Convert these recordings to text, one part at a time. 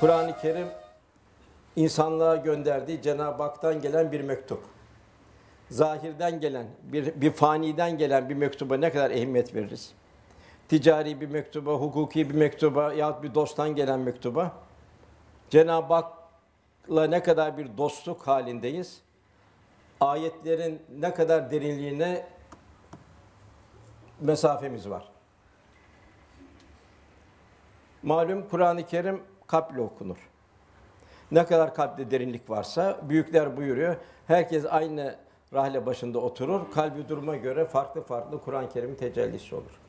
Kur'an-ı Kerim insanlığa gönderdiği Cenab-ı Hak'tan gelen bir mektup. Zahirden gelen, bir, bir faniden gelen bir mektuba ne kadar ehemmiyet veririz? Ticari bir mektuba, hukuki bir mektuba yahut bir dosttan gelen mektuba. Cenab-ı Hak'la ne kadar bir dostluk halindeyiz? Ayetlerin ne kadar derinliğine mesafemiz var. Malum Kur'an-ı Kerim kalple okunur. Ne kadar kalpte derinlik varsa büyükler buyuruyor. Herkes aynı rahle başında oturur. Kalbi duruma göre farklı farklı Kur'an-ı Kerim'in tecellisi olur.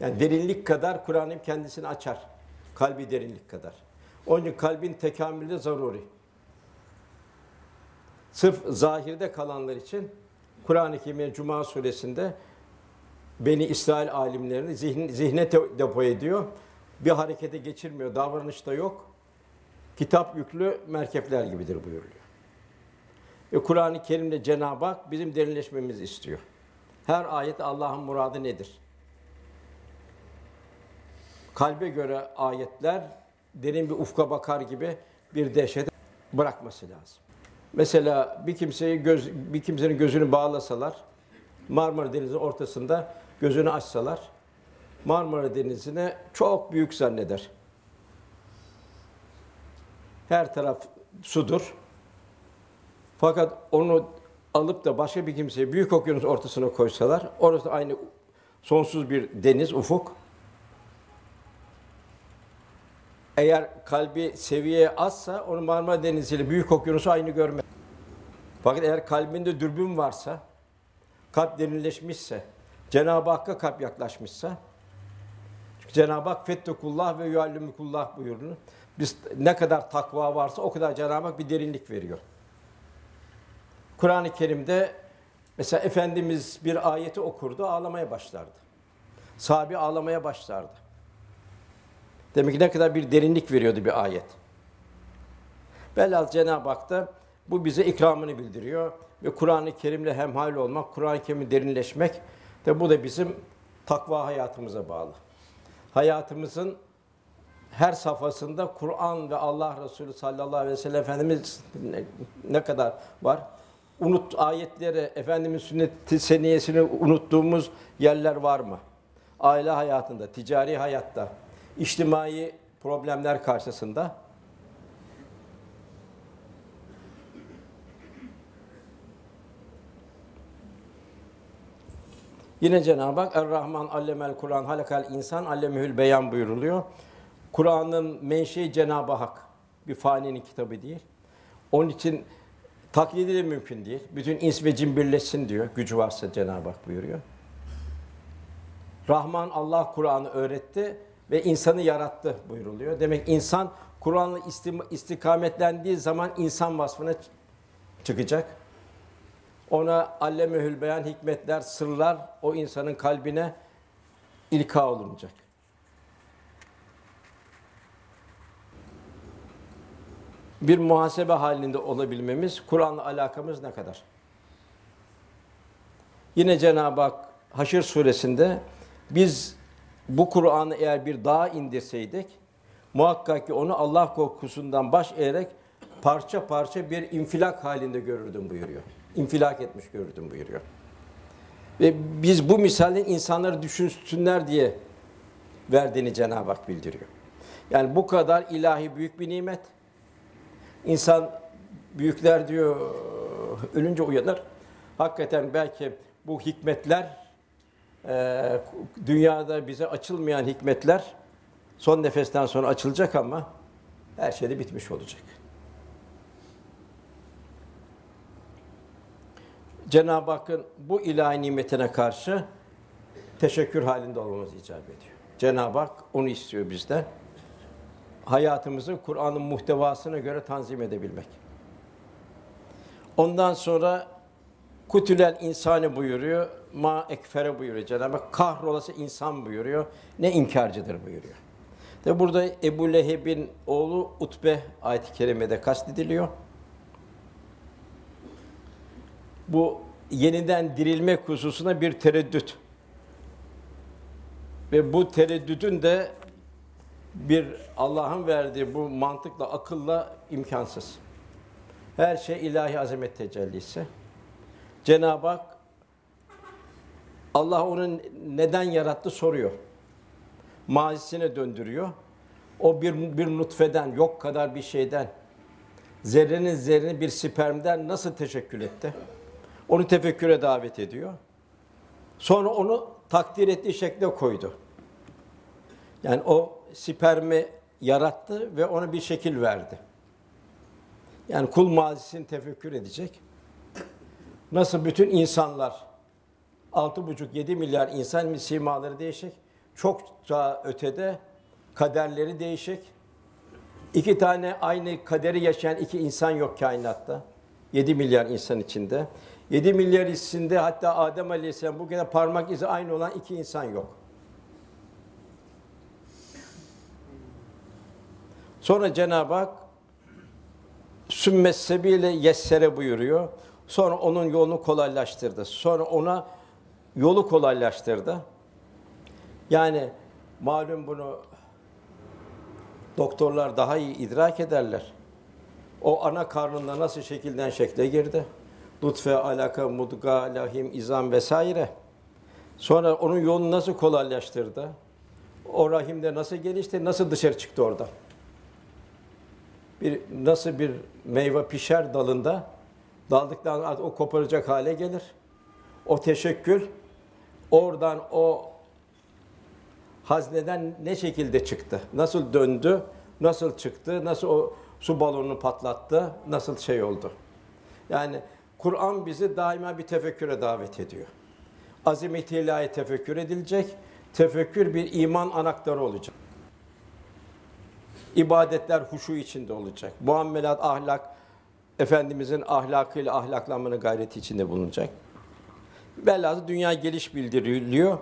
Yani derinlik kadar Kur'an-ı kendisini açar. Kalbi derinlik kadar. Onun için kalbin tekamülü zaruri. Sırf zahirde kalanlar için Kur'an-ı Kerim'in Cuma suresinde Beni İsrail alimlerini zihn, zihne depo ediyor. Bir harekete geçirmiyor, davranışta yok. Kitap yüklü merkepler gibidir buyuruyor. Ve Kur'an-ı Kerim'de Cenab-ı Hak bizim derinleşmemizi istiyor. Her ayet Allah'ın muradı nedir? Kalbe göre ayetler derin bir ufka bakar gibi bir dehşet bırakması lazım. Mesela bir kimseyi göz, bir kimsenin gözünü bağlasalar Marmara Denizi'nin ortasında gözünü açsalar Marmara Denizi'ne çok büyük zanneder. Her taraf sudur. Fakat onu alıp da başka bir kimseye büyük okyanus ortasına koysalar, orası aynı sonsuz bir deniz, ufuk. Eğer kalbi seviyeye azsa, onu Marmara Denizi ile büyük okyanusu aynı görmez. Fakat eğer kalbinde dürbün varsa, kalp derinleşmişse, Cenab-ı Hakk'a kalp yaklaşmışsa, çünkü Cenab-ı Hak fettekullah ve yuallimukullah buyurdu. Biz ne kadar takva varsa o kadar Cenab-ı Hak bir derinlik veriyor. Kur'an-ı Kerim'de mesela Efendimiz bir ayeti okurdu, ağlamaya başlardı. Sahabi ağlamaya başlardı. Demek ki ne kadar bir derinlik veriyordu bir ayet. Velhâsıl Cenab-ı Hak da bu bize ikramını bildiriyor ve Kur'an-ı Kerim'le hemhal olmak, Kur'an-ı Kerim'i derinleşmek de bu da bizim takva hayatımıza bağlı. Hayatımızın her safhasında Kur'an ve Allah Resulü sallallahu aleyhi ve sellem Efendimiz ne, ne kadar var? Unut ayetleri, Efendimiz sünnet seniyesini unuttuğumuz yerler var mı? Aile hayatında, ticari hayatta, içtimai problemler karşısında Yine Cenab-ı Hak Er-Rahman allemel Kur'an halakal insan allemehül beyan buyuruluyor. Kur'an'ın menşei Cenab-ı Hak. Bir faninin kitabı değil. Onun için taklidi de mümkün değil. Bütün ins ve cin birleşsin diyor. Gücü varsa Cenab-ı Hak buyuruyor. Rahman Allah Kur'an'ı öğretti ve insanı yarattı buyuruluyor. Demek insan Kur'an'la istikametlendiği zaman insan vasfına çıkacak. Ona allemehül beyan hikmetler, sırlar o insanın kalbine ilka olunacak. Bir muhasebe halinde olabilmemiz, Kur'an'la alakamız ne kadar? Yine Cenab-ı Hak Haşr suresinde biz bu Kur'an'ı eğer bir dağa indirseydik, muhakkak ki onu Allah korkusundan baş eğerek parça parça bir infilak halinde görürdüm buyuruyor infilak etmiş gördüm buyuruyor. Ve biz bu misalin insanları düşünsünler diye verdiğini Cenab-ı Hak bildiriyor. Yani bu kadar ilahi büyük bir nimet. İnsan büyükler diyor ölünce uyanır. Hakikaten belki bu hikmetler e, dünyada bize açılmayan hikmetler son nefesten sonra açılacak ama her şey de bitmiş olacak. Cenab-ı Hakk'ın bu ilahi nimetine karşı teşekkür halinde olmamız icap ediyor. Cenab-ı Hak onu istiyor bizden. Hayatımızı Kur'an'ın muhtevasına göre tanzim edebilmek. Ondan sonra kutülel insanı buyuruyor, ma ekfere buyuruyor Cenab-ı Hak. Kahrolası insan buyuruyor, ne inkarcıdır buyuruyor. Ve burada Ebu Leheb'in oğlu Utbe ayet-i kerimede kastediliyor bu yeniden dirilmek hususuna bir tereddüt Ve bu tereddüdün de bir Allah'ın verdiği bu mantıkla, akılla imkansız. Her şey ilahi azamet tecellisi. Cenab-ı Hak Allah onun neden yarattı soruyor. Mazisine döndürüyor. O bir, bir nutfeden, yok kadar bir şeyden, zerrenin zerrini bir spermden nasıl teşekkül etti? Onu tefekküre davet ediyor. Sonra onu takdir ettiği şekle koydu. Yani o spermi yarattı ve ona bir şekil verdi. Yani kul mazisini tefekkür edecek. Nasıl bütün insanlar 6,5-7 milyar insan simaları değişik. Çok daha ötede kaderleri değişik. İki tane aynı kaderi yaşayan iki insan yok kainatta. 7 milyar insan içinde. 7 milyar içinde hatta Adem Aleyhisselam bugüne parmak izi aynı olan iki insan yok. Sonra Cenab-ı Hak sümmessebiyle yessere buyuruyor. Sonra onun yolunu kolaylaştırdı. Sonra ona yolu kolaylaştırdı. Yani malum bunu doktorlar daha iyi idrak ederler. O ana karnında nasıl şekilden şekle girdi? Nutfe, alaka, mudga, lahim, izam vesaire. Sonra onun yolunu nasıl kolaylaştırdı? O rahimde nasıl gelişti, nasıl dışarı çıktı orada? Bir nasıl bir meyve pişer dalında, daldıktan sonra o koparacak hale gelir. O teşekkül oradan o hazneden ne şekilde çıktı? Nasıl döndü? Nasıl çıktı? Nasıl o su balonunu patlattı? Nasıl şey oldu? Yani Kur'an bizi daima bir tefekküre davet ediyor. Azimeti ilahi tefekkür edilecek. Tefekkür bir iman anahtarı olacak. İbadetler huşu içinde olacak. Muamelat, ahlak, Efendimizin ahlakıyla ahlaklanmanın gayreti içinde bulunacak. Velhâsıl dünya geliş bildiriliyor.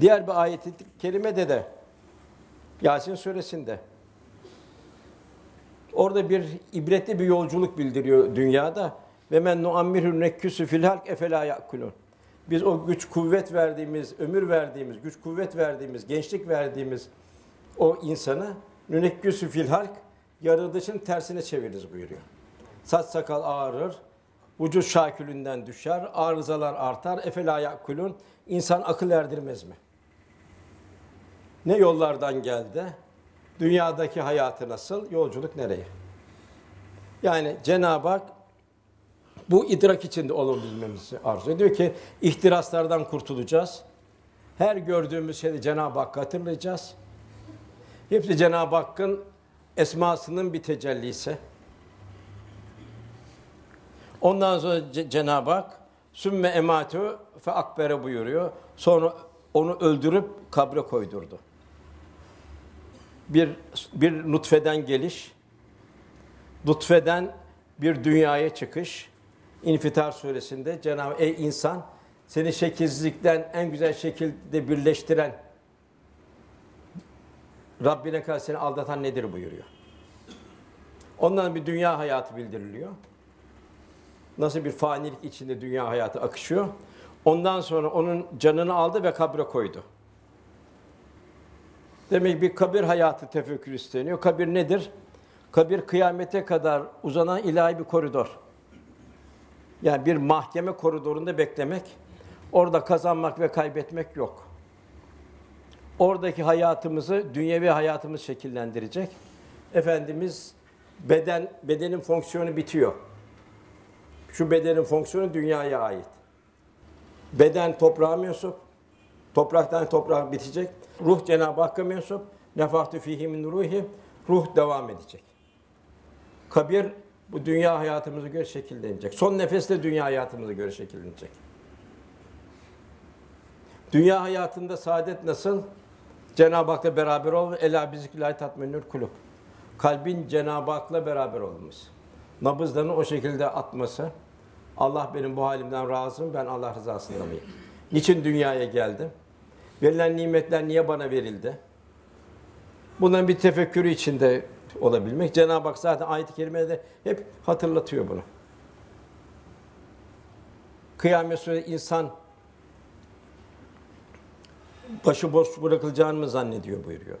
Diğer bir ayet-i kerimede de Yasin suresinde orada bir ibretli bir yolculuk bildiriyor dünyada. Ve men nuammirhu nekküsü fil halk efela yakulun. Biz o güç kuvvet verdiğimiz, ömür verdiğimiz, güç kuvvet verdiğimiz, gençlik verdiğimiz o insanı nünekküsü fil halk yaratılışın tersine çeviririz buyuruyor. Saç sakal ağarır, vücut şakülünden düşer, arızalar artar, efela yakulun. İnsan akıl erdirmez mi? Ne yollardan geldi? Dünyadaki hayatı nasıl? Yolculuk nereye? Yani Cenab-ı Hak bu idrak içinde olabilmemizi arzu ediyor ki ihtiraslardan kurtulacağız. Her gördüğümüz şeyde Cenab-ı Hakk'ı hatırlayacağız. Hepsi Cenab-ı Hakk'ın esmasının bir tecellisi. Ondan sonra Cenab-ı Hak sümme ematu fe akbere buyuruyor. Sonra onu öldürüp kabre koydurdu. Bir bir nutfeden geliş, nutfeden bir dünyaya çıkış. İnfitar suresinde Cenab-ı Ey insan seni şekilsizlikten en güzel şekilde birleştiren Rabbine karşı seni aldatan nedir buyuruyor. Ondan bir dünya hayatı bildiriliyor. Nasıl bir fanilik içinde dünya hayatı akışıyor. Ondan sonra onun canını aldı ve kabre koydu. Demek bir kabir hayatı tefekkür isteniyor. Kabir nedir? Kabir kıyamete kadar uzanan ilahi bir koridor. Yani bir mahkeme koridorunda beklemek, orada kazanmak ve kaybetmek yok. Oradaki hayatımızı, dünyevi hayatımız şekillendirecek. Efendimiz beden bedenin fonksiyonu bitiyor. Şu bedenin fonksiyonu dünyaya ait. Beden toprağa mensup. Topraktan toprak bitecek. Ruh Cenab-ı Hakk'a mensup. Nefahtü fihi min ruhi. Ruh devam edecek. Kabir bu dünya hayatımızı göre şekillenecek. Son nefeste dünya hayatımızı göre şekillenecek. Dünya hayatında saadet nasıl? Cenab-ı Hak'la beraber ol. Ela bizikrillahi tatminül kulub. Kalbin Cenab-ı Hak'la beraber olması. Nabızlarını o şekilde atması. Allah benim bu halimden razı mı? Ben Allah rızasında mıyım? Niçin dünyaya geldim? Verilen nimetler niye bana verildi? Bunların bir tefekkürü içinde olabilmek. Cenab-ı Hak zaten ayet-i kerimede hep hatırlatıyor bunu. Kıyamet suresi insan başı boş bırakılacağını mı zannediyor buyuruyor.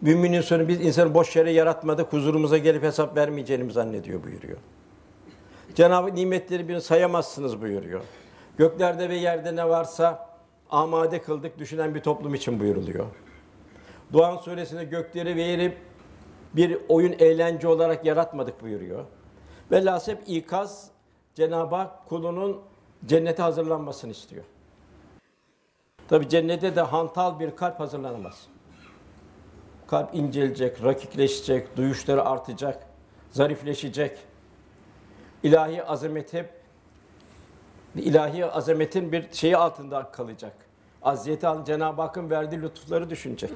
Müminin sonu biz insanı boş yere yaratmadık, huzurumuza gelip hesap vermeyeceğini mi zannediyor buyuruyor. Cenab-ı nimetleri bir sayamazsınız buyuruyor. Göklerde ve yerde ne varsa amade kıldık düşünen bir toplum için buyuruluyor. Doğan suresinde gökleri ve yeri bir oyun eğlence olarak yaratmadık buyuruyor. Velhasıl hep ikaz Cenab-ı Hak kulunun cennete hazırlanmasını istiyor. Tabi cennete de hantal bir kalp hazırlanamaz. Kalp incelecek, rakikleşecek, duyuşları artacak, zarifleşecek. İlahi azamet hep ilahi azametin bir şeyi altında kalacak. Aziyeti Cenab-ı Hakk'ın verdiği lütufları düşünecek.